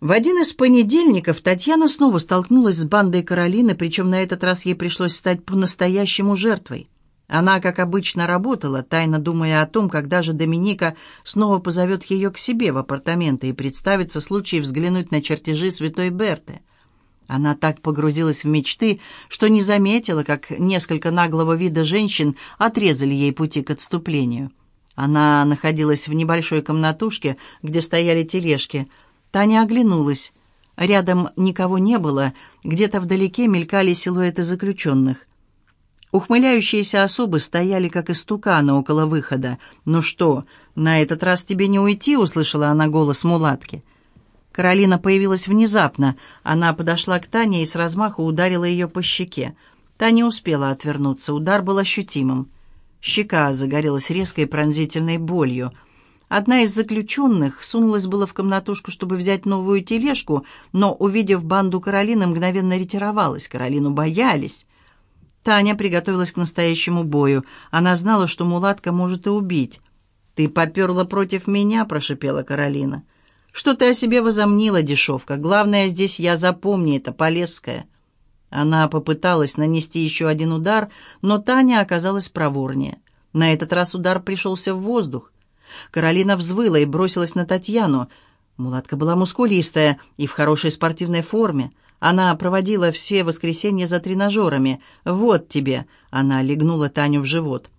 В один из понедельников Татьяна снова столкнулась с бандой Каролины, причем на этот раз ей пришлось стать по-настоящему жертвой. Она, как обычно, работала, тайно думая о том, когда же Доминика снова позовет ее к себе в апартаменты и представится случай взглянуть на чертежи святой Берты. Она так погрузилась в мечты, что не заметила, как несколько наглого вида женщин отрезали ей пути к отступлению. Она находилась в небольшой комнатушке, где стояли тележки – Таня оглянулась. Рядом никого не было, где-то вдалеке мелькали силуэты заключенных. Ухмыляющиеся особы стояли, как истуканы, около выхода. «Ну что, на этот раз тебе не уйти?» — услышала она голос мулатки. Каролина появилась внезапно. Она подошла к Тане и с размаху ударила ее по щеке. Таня успела отвернуться, удар был ощутимым. Щека загорелась резкой пронзительной болью — Одна из заключенных сунулась было в комнатушку, чтобы взять новую тележку, но, увидев банду Каролины, мгновенно ретировалась. Каролину боялись. Таня приготовилась к настоящему бою. Она знала, что мулатка может и убить. «Ты поперла против меня», — прошипела Каролина. «Что ты о себе возомнила, дешевка? Главное здесь я запомни, это Полесская». Она попыталась нанести еще один удар, но Таня оказалась проворнее. На этот раз удар пришелся в воздух. Каролина взвыла и бросилась на Татьяну. Мулатка была мускулистая и в хорошей спортивной форме. Она проводила все воскресенья за тренажерами. «Вот тебе!» — она легнула Таню в живот.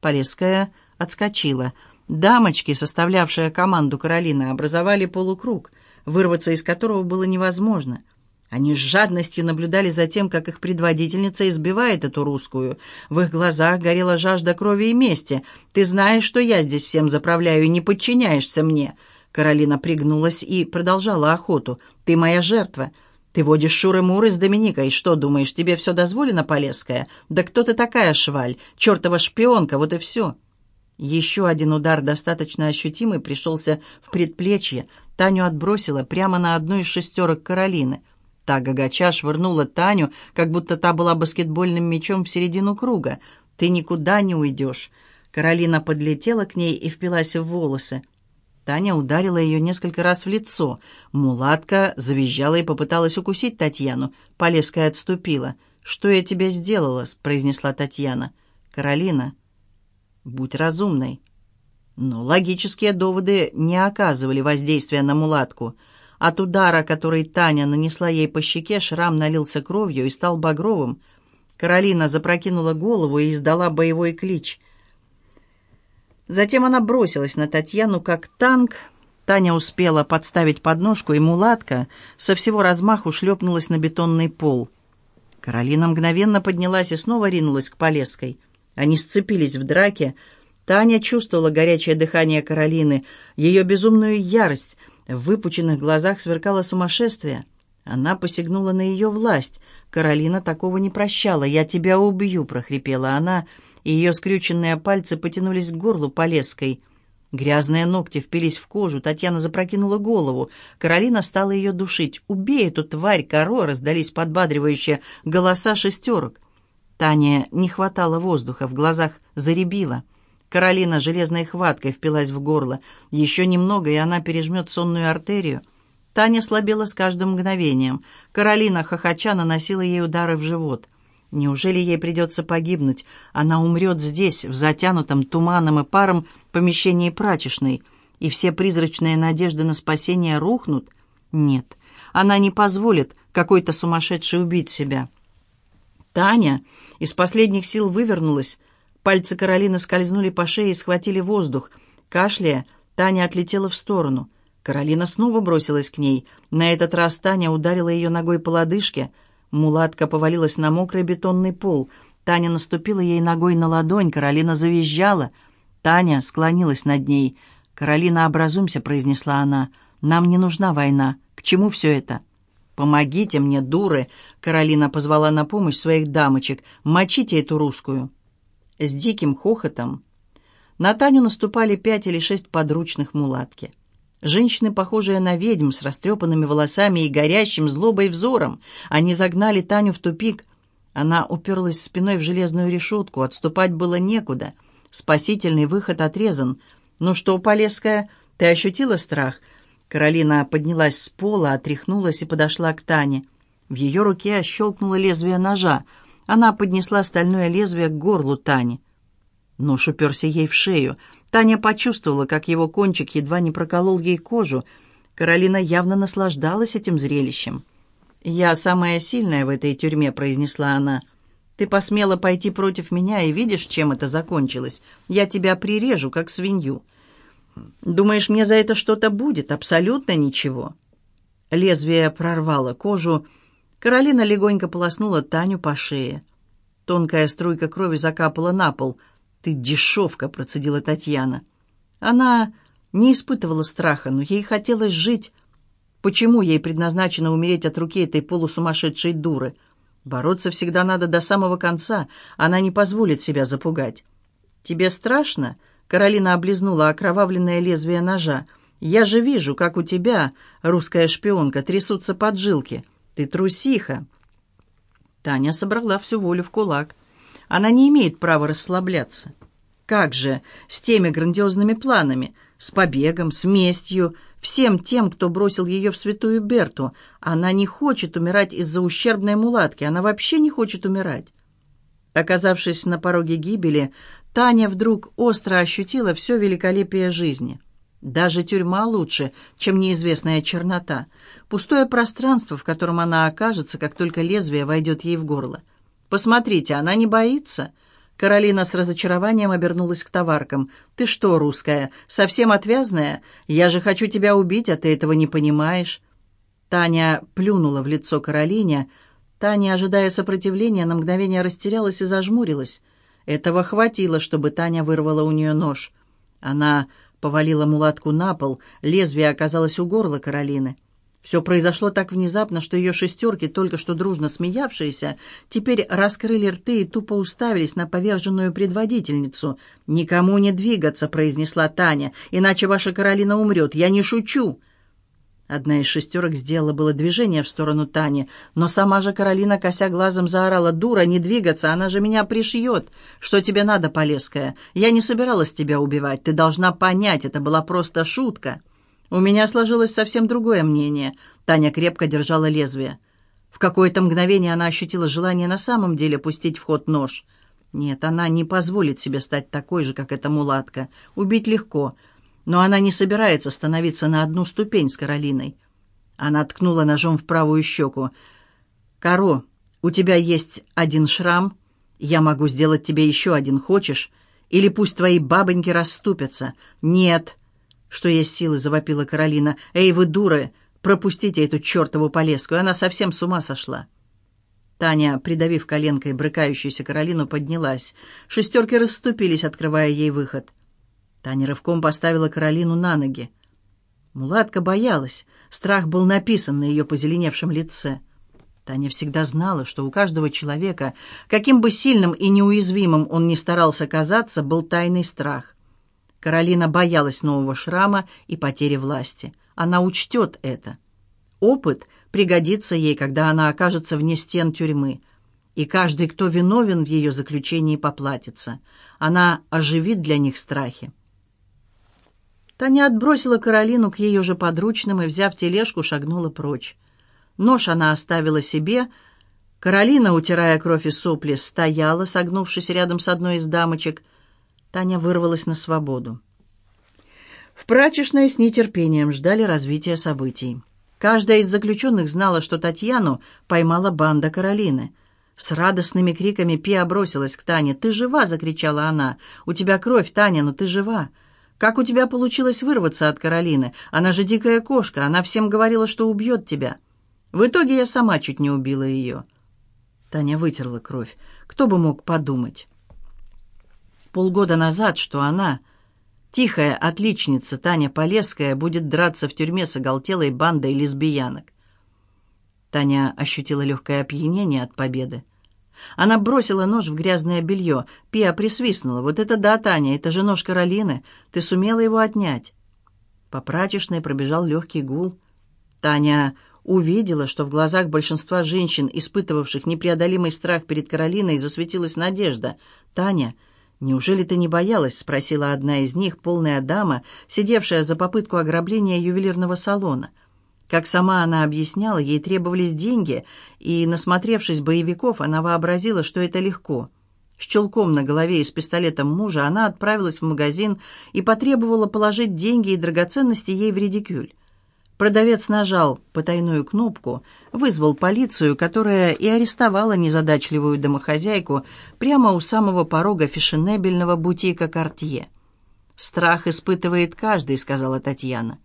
Полесская отскочила. Дамочки, составлявшие команду Каролины, образовали полукруг, вырваться из которого было невозможно — они с жадностью наблюдали за тем, как их предводительница избивает эту русскую. В их глазах горела жажда крови и мести. «Ты знаешь, что я здесь всем заправляю и не подчиняешься мне». Каролина пригнулась и продолжала охоту. «Ты моя жертва. Ты водишь шуры-муры с Доминикой. Что, думаешь, тебе все дозволено, Полесская? Да кто ты такая, шваль? Чертова шпионка, вот и все». Еще один удар, достаточно ощутимый, пришелся в предплечье. Таню отбросила прямо на одну из шестерок Каролины – Та гагача швырнула Таню, как будто та была баскетбольным мячом в середину круга. «Ты никуда не уйдешь». Каролина подлетела к ней и впилась в волосы. Таня ударила ее несколько раз в лицо. Мулатка завизжала и попыталась укусить Татьяну. Полеская отступила. «Что я тебе сделала?» — произнесла Татьяна. «Каролина, будь разумной». Но логические доводы не оказывали воздействия на мулатку — от удара, который Таня нанесла ей по щеке, шрам налился кровью и стал багровым. Каролина запрокинула голову и издала боевой клич. Затем она бросилась на Татьяну как танк. Таня успела подставить подножку, и мулатка со всего размаху шлепнулась на бетонный пол. Каролина мгновенно поднялась и снова ринулась к Полесской. Они сцепились в драке. Таня чувствовала горячее дыхание Каролины, ее безумную ярость — в выпученных глазах сверкало сумасшествие. Она посягнула на ее власть. Каролина такого не прощала. «Я тебя убью!» — прохрипела она, и ее скрюченные пальцы потянулись к горлу Полесской. Грязные ногти впились в кожу. Татьяна запрокинула голову. Каролина стала ее душить. «Убей эту тварь, коро!» — раздались подбадривающие голоса шестерок. Таня не хватало воздуха, в глазах заребила. Каролина железной хваткой впилась в горло. Еще немного, и она пережмет сонную артерию. Таня слабела с каждым мгновением. Каролина, хохоча, наносила ей удары в живот. Неужели ей придется погибнуть? Она умрет здесь, в затянутом туманом и паром помещении прачечной, и все призрачные надежды на спасение рухнут? Нет, она не позволит какой-то сумасшедшей убить себя. Таня из последних сил вывернулась, Пальцы Каролины скользнули по шее и схватили воздух. Кашляя, Таня отлетела в сторону. Каролина снова бросилась к ней. На этот раз Таня ударила ее ногой по лодыжке. Мулатка повалилась на мокрый бетонный пол. Таня наступила ей ногой на ладонь. Каролина завизжала. Таня склонилась над ней. «Каролина, образумся», — произнесла она. «Нам не нужна война. К чему все это?» «Помогите мне, дуры!» — Каролина позвала на помощь своих дамочек. «Мочите эту русскую!» С диким хохотом. На Таню наступали пять или шесть подручных мулатки. Женщины, похожие на ведьм, с растрепанными волосами и горящим злобой взором. Они загнали Таню в тупик. Она уперлась спиной в железную решетку. Отступать было некуда. Спасительный выход отрезан. «Ну что, Полесская, ты ощутила страх?» Каролина поднялась с пола, отряхнулась и подошла к Тане. В ее руке щелкнуло лезвие ножа. Она поднесла стальное лезвие к горлу Тани. Нож уперся ей в шею. Таня почувствовала, как его кончик едва не проколол ей кожу. Каролина явно наслаждалась этим зрелищем. «Я самая сильная в этой тюрьме», — произнесла она. «Ты посмела пойти против меня, и видишь, чем это закончилось. Я тебя прирежу, как свинью. Думаешь, мне за это что-то будет? Абсолютно ничего». Лезвие прорвало кожу. Каролина легонько полоснула Таню по шее. Тонкая струйка крови закапала на пол. «Ты дешевка», — процедила Татьяна. Она не испытывала страха, но ей хотелось жить. Почему ей предназначено умереть от руки этой полусумасшедшей дуры? Бороться всегда надо до самого конца. Она не позволит себя запугать. «Тебе страшно?» Каролина облизнула окровавленное лезвие ножа. «Я же вижу, как у тебя, русская шпионка, трясутся поджилки. Ты трусиха!» Таня собрала всю волю в кулак. Она не имеет права расслабляться. Как же с теми грандиозными планами, с побегом, с местью, всем тем, кто бросил ее в святую Берту? Она не хочет умирать из-за ущербной мулатки, она вообще не хочет умирать. Оказавшись на пороге гибели, Таня вдруг остро ощутила все великолепие жизни. Даже тюрьма лучше, чем неизвестная чернота, пустое пространство, в котором она окажется, как только лезвие войдет ей в горло. «Посмотрите, она не боится!» Каролина с разочарованием обернулась к товаркам. «Ты что, русская, совсем отвязная? Я же хочу тебя убить, а ты этого не понимаешь». Таня плюнула в лицо Каролине. Таня, ожидая сопротивления, на мгновение растерялась и зажмурилась. Этого хватило, чтобы Таня вырвала у нее нож. Она повалила мулатку на пол, лезвие оказалось у горла Каролины. Все произошло так внезапно, что ее шестерки, только что дружно смеявшиеся, теперь раскрыли рты и тупо уставились на поверженную предводительницу. «Никому не двигаться», — произнесла Таня, — «иначе ваша Каролина умрет. Я не шучу». Одна из шестерок сделала было движение в сторону Тани, но сама же Каролина, кося глазом, заорала, «Дура, не двигаться, она же меня пришьет! Что тебе надо, Полесская? Я не собиралась тебя убивать, ты должна понять, это была просто шутка!» У меня сложилось совсем другое мнение. Таня крепко держала лезвие. В какое-то мгновение она ощутила желание на самом деле пустить в ход нож. Нет, она не позволит себе стать такой же, как эта мулатка. Убить легко, но она не собирается становиться на одну ступень с Каролиной. Она ткнула ножом в правую щеку. «Каро, у тебя есть один шрам. Я могу сделать тебе еще один, хочешь? Или пусть твои бабоньки расступятся?» «Нет», что есть силы, завопила Каролина. «Эй, вы дуры! Пропустите эту чертову полеску! Она совсем с ума сошла!» Таня, придавив коленкой брыкающуюся Каролину, поднялась. Шестерки расступились, открывая ей выход. Таня рывком поставила Каролину на ноги. Мулатка боялась. Страх был написан на ее позеленевшем лице. Таня всегда знала, что у каждого человека, каким бы сильным и неуязвимым он ни старался казаться, был тайный страх. Каролина боялась нового шрама и потери власти. Она учтет это. Опыт пригодится ей, когда она окажется вне стен тюрьмы. И каждый, кто виновен в ее заключении, поплатится. Она оживит для них страхи. Таня отбросила Каролину к ее же подручным и, взяв тележку, шагнула прочь. Нож она оставила себе. Каролина, утирая кровь и сопли, стояла, согнувшись рядом с одной из дамочек – Таня вырвалась на свободу. В прачечной с нетерпением ждали развития событий. Каждая из заключенных знала, что Татьяну поймала банда Каролины. С радостными криками Пиа бросилась к Тане. «Ты жива!» — закричала она. «У тебя кровь, Таня, но ты жива!» «Как у тебя получилось вырваться от Каролины? Она же дикая кошка, она всем говорила, что убьет тебя!» В итоге я сама чуть не убила ее. Таня вытерла кровь. Кто бы мог подумать? полгода назад, что она, тихая отличница Таня Полесская, будет драться в тюрьме с оголтелой бандой лесбиянок. Таня ощутила легкое опьянение от победы. Она бросила нож в грязное белье. Пиа присвистнула. «Вот это да, Таня, это же нож Каролины. Ты сумела его отнять». По прачечной пробежал легкий гул. Таня увидела, что в глазах большинства женщин, испытывавших непреодолимый страх перед Каролиной, засветилась надежда. «Таня, «Неужели ты не боялась?» — спросила одна из них, полная дама, сидевшая за попытку ограбления ювелирного салона. Как сама она объясняла, ей требовались деньги, и, насмотревшись боевиков, она вообразила, что это легко. С чулком на голове и с пистолетом мужа она отправилась в магазин и потребовала положить деньги и драгоценности ей в редикюль. Продавец нажал потайную кнопку, вызвал полицию, которая и арестовала незадачливую домохозяйку прямо у самого порога фешенебельного бутика «Кортье». «Страх испытывает каждый», — сказала Татьяна.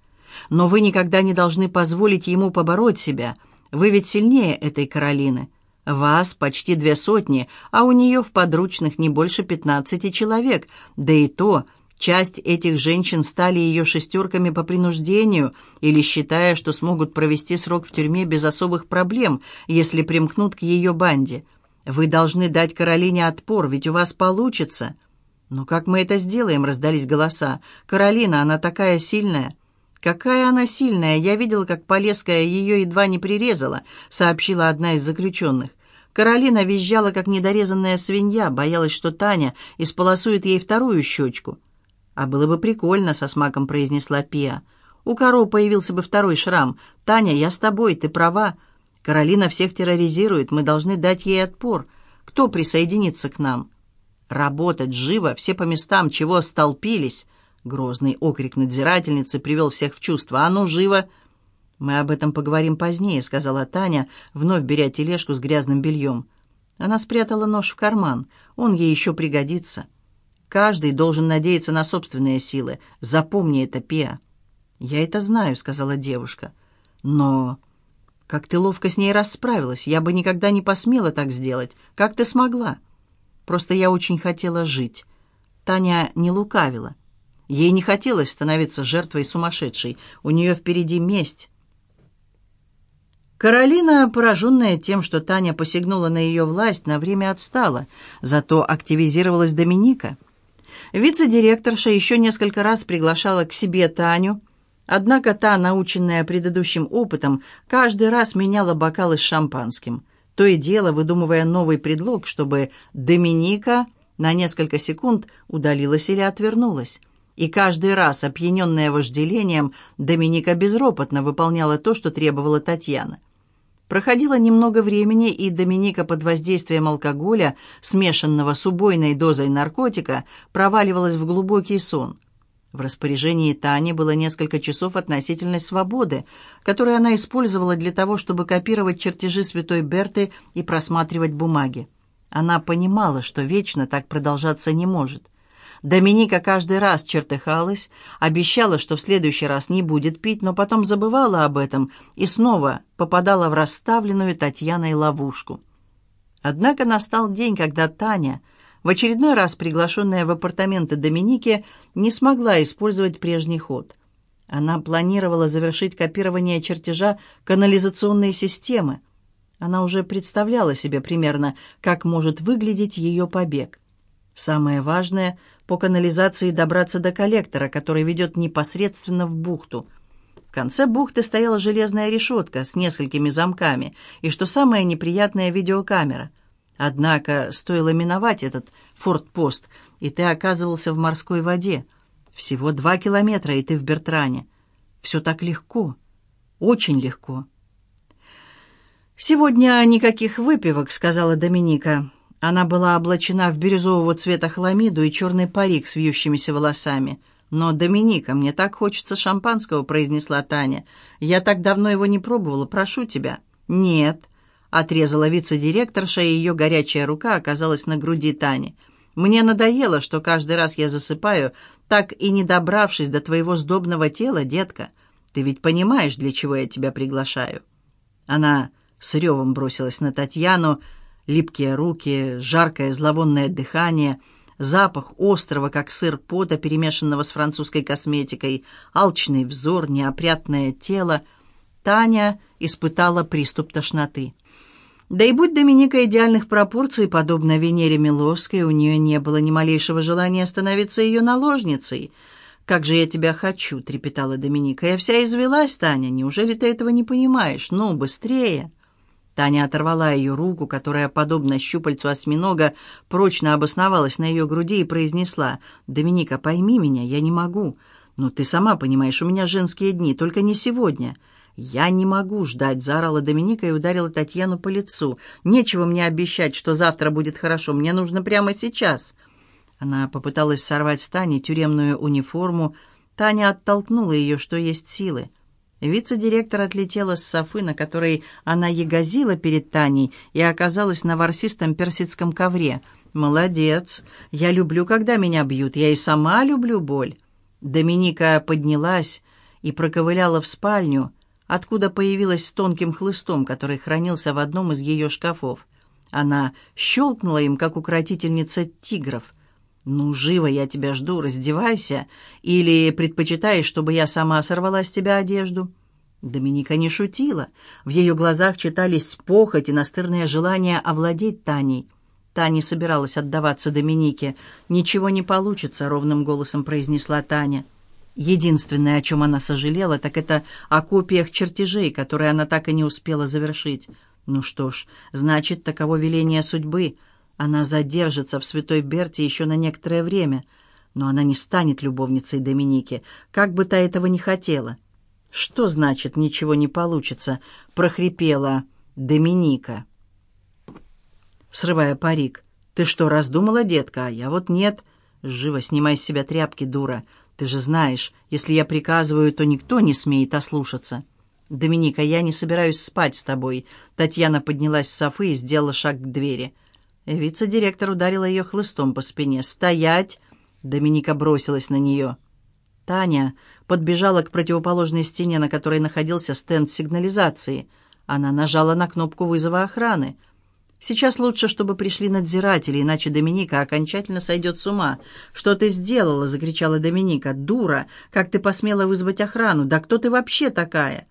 «Но вы никогда не должны позволить ему побороть себя. Вы ведь сильнее этой Каролины. Вас почти две сотни, а у нее в подручных не больше пятнадцати человек, да и то — Часть этих женщин стали ее шестерками по принуждению или считая, что смогут провести срок в тюрьме без особых проблем, если примкнут к ее банде. Вы должны дать Каролине отпор, ведь у вас получится. Но как мы это сделаем, раздались голоса. Каролина, она такая сильная. Какая она сильная, я видела, как Полеская ее едва не прирезала, сообщила одна из заключенных. Каролина визжала, как недорезанная свинья, боялась, что Таня исполосует ей вторую щечку. «А было бы прикольно», — со смаком произнесла Пиа. «У Каро появился бы второй шрам. Таня, я с тобой, ты права. Каролина всех терроризирует, мы должны дать ей отпор. Кто присоединится к нам?» «Работать живо, все по местам, чего столпились?» Грозный окрик надзирательницы привел всех в чувство. «А ну, живо!» «Мы об этом поговорим позднее», — сказала Таня, вновь беря тележку с грязным бельем. Она спрятала нож в карман. Он ей еще пригодится. Каждый должен надеяться на собственные силы. Запомни это, Пиа». «Я это знаю», — сказала девушка. «Но...» «Как ты ловко с ней расправилась. Я бы никогда не посмела так сделать. Как ты смогла?» «Просто я очень хотела жить». Таня не лукавила. Ей не хотелось становиться жертвой сумасшедшей. У нее впереди месть. Каролина, пораженная тем, что Таня посягнула на ее власть, на время отстала. Зато активизировалась Доминика — Вице-директорша еще несколько раз приглашала к себе Таню, однако та, наученная предыдущим опытом, каждый раз меняла бокалы с шампанским, то и дело выдумывая новый предлог, чтобы Доминика на несколько секунд удалилась или отвернулась. И каждый раз, опьяненная вожделением, Доминика безропотно выполняла то, что требовала Татьяна. Проходило немного времени, и Доминика под воздействием алкоголя, смешанного с убойной дозой наркотика, проваливалась в глубокий сон. В распоряжении Тани было несколько часов относительной свободы, которые она использовала для того, чтобы копировать чертежи святой Берты и просматривать бумаги. Она понимала, что вечно так продолжаться не может. Доминика каждый раз чертыхалась, обещала, что в следующий раз не будет пить, но потом забывала об этом и снова попадала в расставленную Татьяной ловушку. Однако настал день, когда Таня, в очередной раз приглашенная в апартаменты Доминики, не смогла использовать прежний ход. Она планировала завершить копирование чертежа канализационной системы. Она уже представляла себе примерно, как может выглядеть ее побег. Самое важное — по канализации добраться до коллектора, который ведет непосредственно в бухту. В конце бухты стояла железная решетка с несколькими замками и, что самое неприятное, видеокамера. Однако стоило миновать этот фортпост, и ты оказывался в морской воде. Всего два километра, и ты в Бертране. Все так легко, очень легко. «Сегодня никаких выпивок», — сказала Доминика. Она была облачена в бирюзового цвета хламиду и черный парик с вьющимися волосами. «Но, Доминика, мне так хочется шампанского», — произнесла Таня. «Я так давно его не пробовала, прошу тебя». «Нет», — отрезала вице-директорша, и ее горячая рука оказалась на груди Тани. «Мне надоело, что каждый раз я засыпаю, так и не добравшись до твоего сдобного тела, детка. Ты ведь понимаешь, для чего я тебя приглашаю?» Она с ревом бросилась на Татьяну, — Липкие руки, жаркое зловонное дыхание, запах острого, как сыр пота, перемешанного с французской косметикой, алчный взор, неопрятное тело. Таня испытала приступ тошноты. Да и будь Доминика идеальных пропорций, подобно Венере Миловской, у нее не было ни малейшего желания становиться ее наложницей. «Как же я тебя хочу!» — трепетала Доминика. «Я вся извелась, Таня. Неужели ты этого не понимаешь? Ну, быстрее!» Таня оторвала ее руку, которая, подобно щупальцу осьминога, прочно обосновалась на ее груди и произнесла, «Доминика, пойми меня, я не могу. Но ты сама понимаешь, у меня женские дни, только не сегодня». «Я не могу ждать», — заорала Доминика и ударила Татьяну по лицу. «Нечего мне обещать, что завтра будет хорошо. Мне нужно прямо сейчас». Она попыталась сорвать с Тани тюремную униформу. Таня оттолкнула ее, что есть силы. Вице-директор отлетела с софы, на которой она ягозила перед Таней, и оказалась на ворсистом персидском ковре. «Молодец! Я люблю, когда меня бьют. Я и сама люблю боль». Доминика поднялась и проковыляла в спальню, откуда появилась с тонким хлыстом, который хранился в одном из ее шкафов. Она щелкнула им, как укротительница тигров. «Ну, живо, я тебя жду, раздевайся. Или предпочитаешь, чтобы я сама сорвала с тебя одежду?» Доминика не шутила. В ее глазах читались похоть и настырное желание овладеть Таней. Таня собиралась отдаваться Доминике. «Ничего не получится», — ровным голосом произнесла Таня. Единственное, о чем она сожалела, так это о копиях чертежей, которые она так и не успела завершить. Ну что ж, значит, таково веление судьбы. Она задержится в Святой Берте еще на некоторое время, но она не станет любовницей Доминики, как бы та этого не хотела. «Что значит «ничего не получится»?» — прохрипела Доминика, срывая парик. «Ты что, раздумала, детка? А я вот нет. Живо снимай с себя тряпки, дура. Ты же знаешь, если я приказываю, то никто не смеет ослушаться». «Доминика, я не собираюсь спать с тобой». Татьяна поднялась с софы и сделала шаг к двери. Вице-директор ударила ее хлыстом по спине. «Стоять!» Доминика бросилась на нее. Таня подбежала к противоположной стене, на которой находился стенд сигнализации. Она нажала на кнопку вызова охраны. «Сейчас лучше, чтобы пришли надзиратели, иначе Доминика окончательно сойдет с ума». «Что ты сделала?» — закричала Доминика. «Дура! Как ты посмела вызвать охрану? Да кто ты вообще такая?»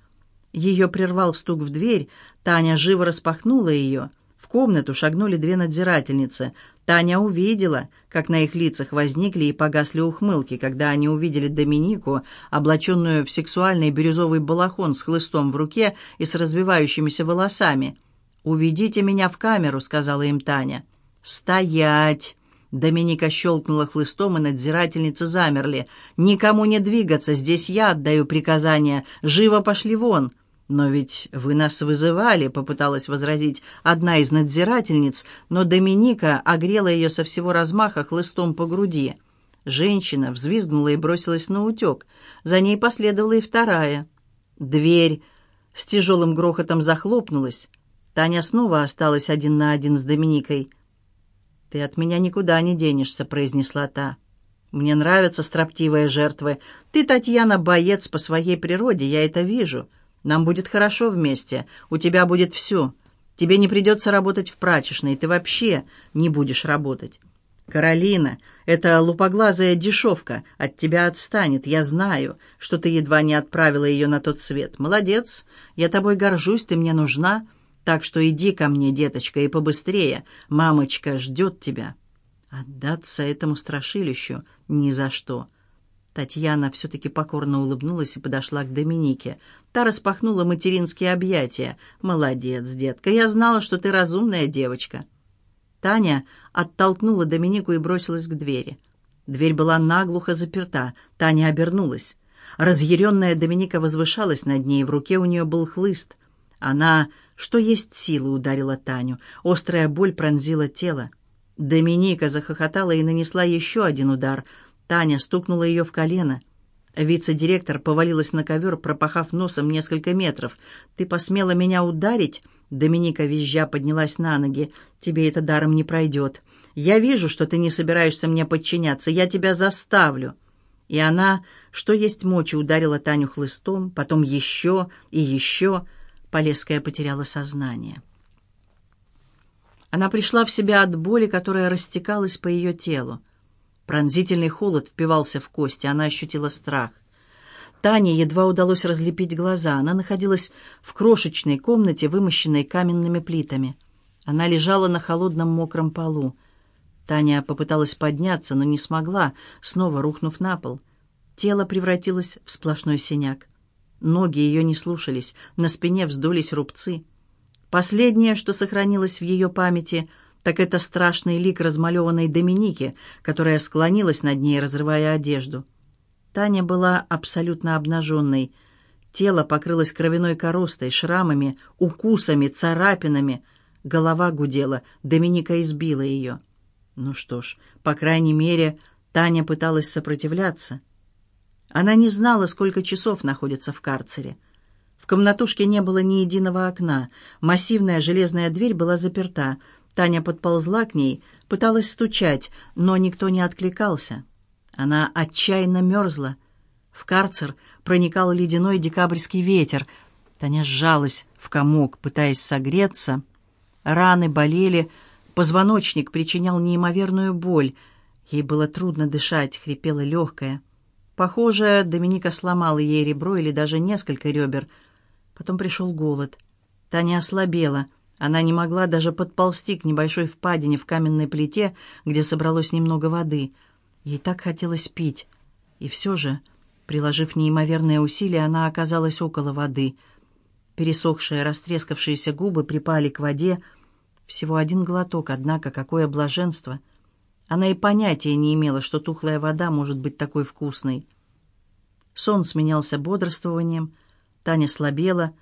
Ее прервал стук в дверь. Таня живо распахнула ее комнату шагнули две надзирательницы. Таня увидела, как на их лицах возникли и погасли ухмылки, когда они увидели Доминику, облаченную в сексуальный бирюзовый балахон с хлыстом в руке и с развивающимися волосами. «Уведите меня в камеру», — сказала им Таня. «Стоять!» Доминика щелкнула хлыстом, и надзирательницы замерли. «Никому не двигаться, здесь я отдаю приказания. Живо пошли вон!» «Но ведь вы нас вызывали», — попыталась возразить одна из надзирательниц, но Доминика огрела ее со всего размаха хлыстом по груди. Женщина взвизгнула и бросилась на утек. За ней последовала и вторая. Дверь с тяжелым грохотом захлопнулась. Таня снова осталась один на один с Доминикой. «Ты от меня никуда не денешься», — произнесла та. «Мне нравятся строптивые жертвы. Ты, Татьяна, боец по своей природе, я это вижу». Нам будет хорошо вместе. У тебя будет все. Тебе не придется работать в прачечной. Ты вообще не будешь работать. Каролина, эта лупоглазая дешевка от тебя отстанет. Я знаю, что ты едва не отправила ее на тот свет. Молодец. Я тобой горжусь, ты мне нужна. Так что иди ко мне, деточка, и побыстрее. Мамочка ждет тебя. Отдаться этому страшилищу ни за что. Татьяна все-таки покорно улыбнулась и подошла к Доминике. Та распахнула материнские объятия. «Молодец, детка, я знала, что ты разумная девочка». Таня оттолкнула Доминику и бросилась к двери. Дверь была наглухо заперта. Таня обернулась. Разъяренная Доминика возвышалась над ней, в руке у нее был хлыст. Она, что есть силы, ударила Таню. Острая боль пронзила тело. Доминика захохотала и нанесла еще один удар — Таня стукнула ее в колено. Вице-директор повалилась на ковер, пропахав носом несколько метров. «Ты посмела меня ударить?» Доминика визжа поднялась на ноги. «Тебе это даром не пройдет. Я вижу, что ты не собираешься мне подчиняться. Я тебя заставлю». И она, что есть мочи, ударила Таню хлыстом, потом еще и еще. Полесская потеряла сознание. Она пришла в себя от боли, которая растекалась по ее телу. Пронзительный холод впивался в кости, она ощутила страх. Тане едва удалось разлепить глаза. Она находилась в крошечной комнате, вымощенной каменными плитами. Она лежала на холодном мокром полу. Таня попыталась подняться, но не смогла, снова рухнув на пол. Тело превратилось в сплошной синяк. Ноги ее не слушались, на спине вздулись рубцы. Последнее, что сохранилось в ее памяти, так это страшный лик размалеванной Доминики, которая склонилась над ней, разрывая одежду. Таня была абсолютно обнаженной. Тело покрылось кровяной коростой, шрамами, укусами, царапинами. Голова гудела, Доминика избила ее. Ну что ж, по крайней мере, Таня пыталась сопротивляться. Она не знала, сколько часов находится в карцере. В комнатушке не было ни единого окна. Массивная железная дверь была заперта. Таня подползла к ней, пыталась стучать, но никто не откликался. Она отчаянно мерзла. В карцер проникал ледяной декабрьский ветер. Таня сжалась в комок, пытаясь согреться. Раны болели, позвоночник причинял неимоверную боль. Ей было трудно дышать, хрипела легкая. Похоже, Доминика сломала ей ребро или даже несколько ребер. Потом пришел голод. Таня ослабела. Она не могла даже подползти к небольшой впадине в каменной плите, где собралось немного воды — Ей так хотелось пить. И все же, приложив неимоверные усилия, она оказалась около воды. Пересохшие, растрескавшиеся губы припали к воде. Всего один глоток, однако, какое блаженство! Она и понятия не имела, что тухлая вода может быть такой вкусной. Сон сменялся бодрствованием. Таня слабела.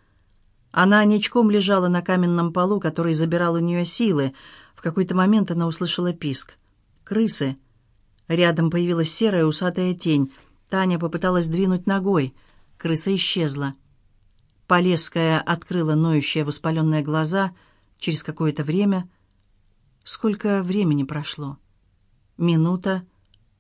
Она ничком лежала на каменном полу, который забирал у нее силы. В какой-то момент она услышала писк. Крысы — Рядом появилась серая усатая тень. Таня попыталась двинуть ногой. Крыса исчезла. Полесская открыла ноющие воспаленные глаза. Через какое-то время... Сколько времени прошло? Минута,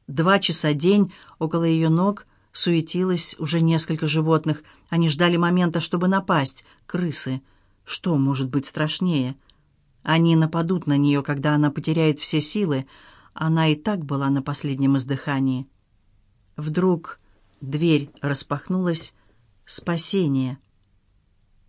два часа день, около ее ног суетилось уже несколько животных. Они ждали момента, чтобы напасть. Крысы. Что может быть страшнее? Они нападут на нее, когда она потеряет все силы. Она и так была на последнем издыхании. Вдруг дверь распахнулась. Спасение.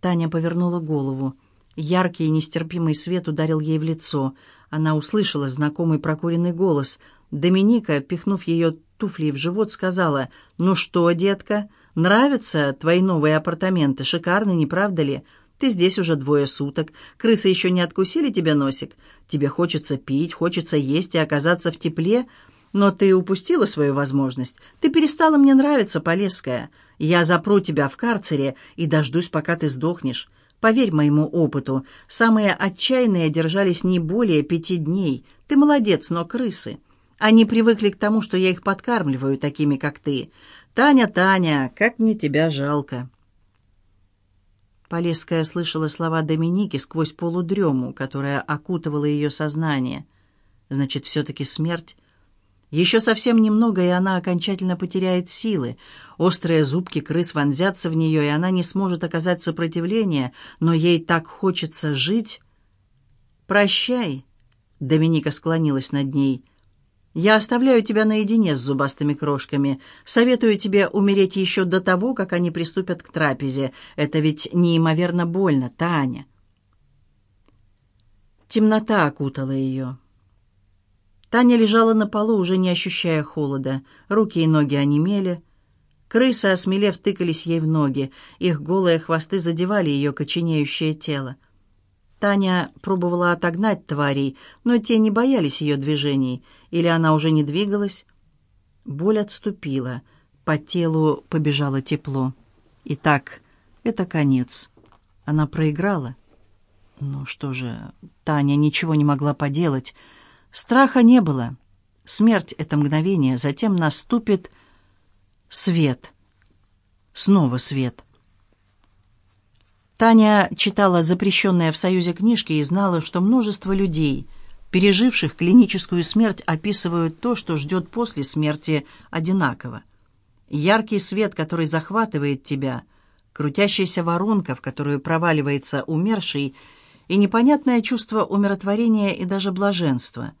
Таня повернула голову. Яркий и нестерпимый свет ударил ей в лицо. Она услышала знакомый прокуренный голос. Доминика, пихнув ее туфли в живот, сказала, «Ну что, детка, нравятся твои новые апартаменты? Шикарны, не правда ли? Ты здесь уже двое суток. Крысы еще не откусили тебе носик? Тебе хочется пить, хочется есть и оказаться в тепле, но ты упустила свою возможность. Ты перестала мне нравиться, Полесская. Я запру тебя в карцере и дождусь, пока ты сдохнешь. Поверь моему опыту, самые отчаянные держались не более пяти дней. Ты молодец, но крысы. Они привыкли к тому, что я их подкармливаю такими, как ты. Таня, Таня, как мне тебя жалко. Полесская слышала слова Доминики сквозь полудрему, которая окутывала ее сознание. Значит, все-таки смерть. Еще совсем немного, и она окончательно потеряет силы. Острые зубки крыс вонзятся в нее, и она не сможет оказать сопротивление, но ей так хочется жить. «Прощай», — Доминика склонилась над ней, — я оставляю тебя наедине с зубастыми крошками. Советую тебе умереть еще до того, как они приступят к трапезе. Это ведь неимоверно больно, Таня. Темнота окутала ее. Таня лежала на полу, уже не ощущая холода. Руки и ноги онемели. Крысы, осмелев, тыкались ей в ноги. Их голые хвосты задевали ее коченеющее тело. Таня пробовала отогнать тварей, но те не боялись ее движений, или она уже не двигалась. Боль отступила, по телу побежало тепло. Итак, это конец. Она проиграла. Ну что же, Таня ничего не могла поделать. Страха не было. Смерть — это мгновение, затем наступит свет. Снова свет — Таня читала запрещенные в Союзе книжки и знала, что множество людей, переживших клиническую смерть, описывают то, что ждет после смерти одинаково. Яркий свет, который захватывает тебя, крутящаяся воронка, в которую проваливается умерший, и непонятное чувство умиротворения и даже блаженства.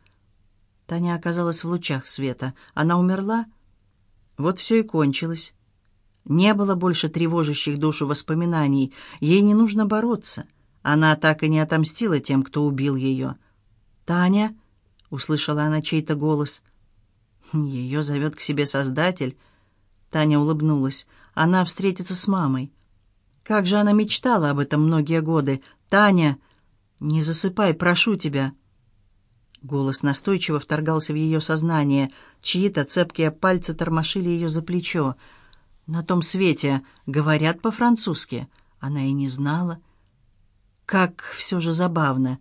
Таня оказалась в лучах света. Она умерла? Вот все и кончилось. Не было больше тревожащих душу воспоминаний. Ей не нужно бороться. Она так и не отомстила тем, кто убил ее. «Таня?» — услышала она чей-то голос. Ее зовет к себе Создатель. Таня улыбнулась. Она встретится с мамой. Как же она мечтала об этом многие годы. «Таня!» «Не засыпай, прошу тебя». Голос настойчиво вторгался в ее сознание. Чьи-то цепкие пальцы тормошили ее за плечо. На том свете говорят по-французски. Она и не знала. Как все же забавно.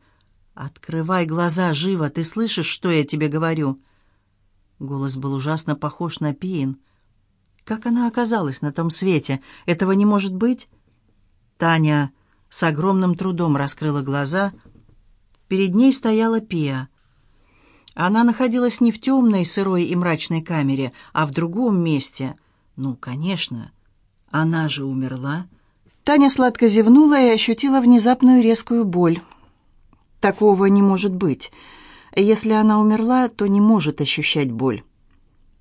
«Открывай глаза, живо! Ты слышишь, что я тебе говорю?» Голос был ужасно похож на Пиин. Как она оказалась на том свете? Этого не может быть? Таня с огромным трудом раскрыла глаза. Перед ней стояла Пия. Она находилась не в темной, сырой и мрачной камере, а в другом месте. Ну, конечно, она же умерла. Таня сладко зевнула и ощутила внезапную резкую боль. Такого не может быть. Если она умерла, то не может ощущать боль.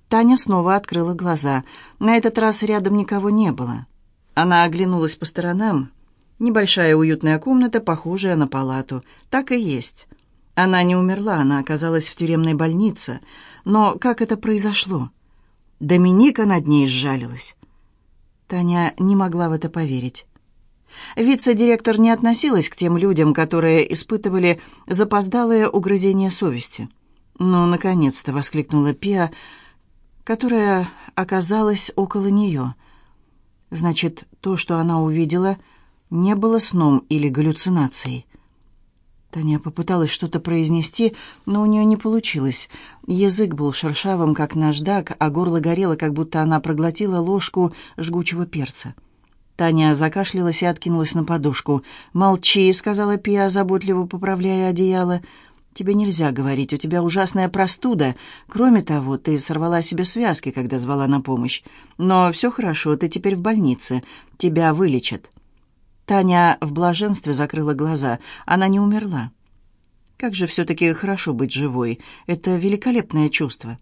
Таня снова открыла глаза. На этот раз рядом никого не было. Она оглянулась по сторонам. Небольшая уютная комната, похожая на палату. Так и есть. Она не умерла, она оказалась в тюремной больнице. Но как это произошло? Доминика над ней сжалилась. Таня не могла в это поверить. Вице-директор не относилась к тем людям, которые испытывали запоздалое угрызение совести. «Ну, наконец-то!» — воскликнула Пиа, которая оказалась около нее. «Значит, то, что она увидела, не было сном или галлюцинацией. Таня попыталась что-то произнести, но у нее не получилось. Язык был шершавым, как наждак, а горло горело, как будто она проглотила ложку жгучего перца. Таня закашлялась и откинулась на подушку. «Молчи», — сказала Пия, заботливо поправляя одеяло. «Тебе нельзя говорить, у тебя ужасная простуда. Кроме того, ты сорвала себе связки, когда звала на помощь. Но все хорошо, ты теперь в больнице. Тебя вылечат». Таня в блаженстве закрыла глаза. Она не умерла. Как же все-таки хорошо быть живой. Это великолепное чувство.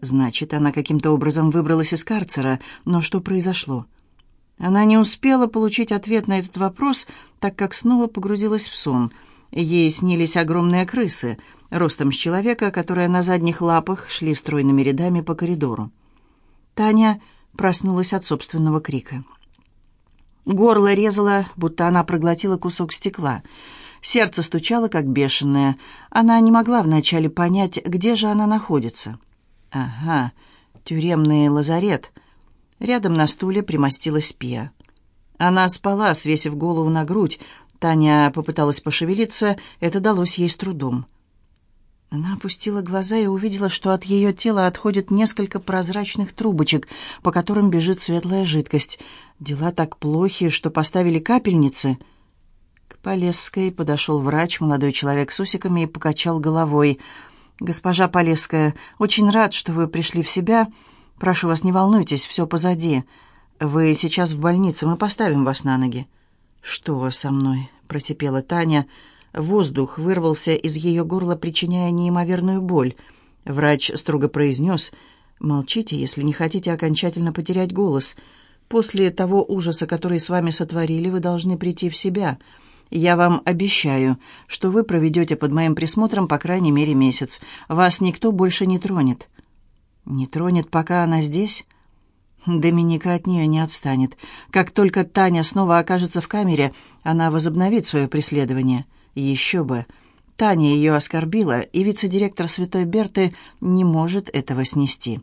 Значит, она каким-то образом выбралась из карцера. Но что произошло? Она не успела получить ответ на этот вопрос, так как снова погрузилась в сон. Ей снились огромные крысы, ростом с человека, которые на задних лапах шли стройными рядами по коридору. Таня проснулась от собственного крика. Горло резало, будто она проглотила кусок стекла. Сердце стучало, как бешеное. Она не могла вначале понять, где же она находится. «Ага, тюремный лазарет». Рядом на стуле примостилась Пия. Она спала, свесив голову на грудь. Таня попыталась пошевелиться, это далось ей с трудом. Она опустила глаза и увидела, что от ее тела отходит несколько прозрачных трубочек, по которым бежит светлая жидкость. Дела так плохи, что поставили капельницы. К Полесской подошел врач, молодой человек с усиками, и покачал головой. «Госпожа Полесская, очень рад, что вы пришли в себя. Прошу вас, не волнуйтесь, все позади. Вы сейчас в больнице, мы поставим вас на ноги». «Что со мной?» — просипела Таня. Воздух вырвался из ее горла, причиняя неимоверную боль. Врач строго произнес «Молчите, если не хотите окончательно потерять голос. После того ужаса, который с вами сотворили, вы должны прийти в себя. Я вам обещаю, что вы проведете под моим присмотром по крайней мере месяц. Вас никто больше не тронет». «Не тронет, пока она здесь?» Доминика от нее не отстанет. Как только Таня снова окажется в камере, она возобновит свое преследование – еще бы. Таня ее оскорбила, и вице-директор Святой Берты не может этого снести.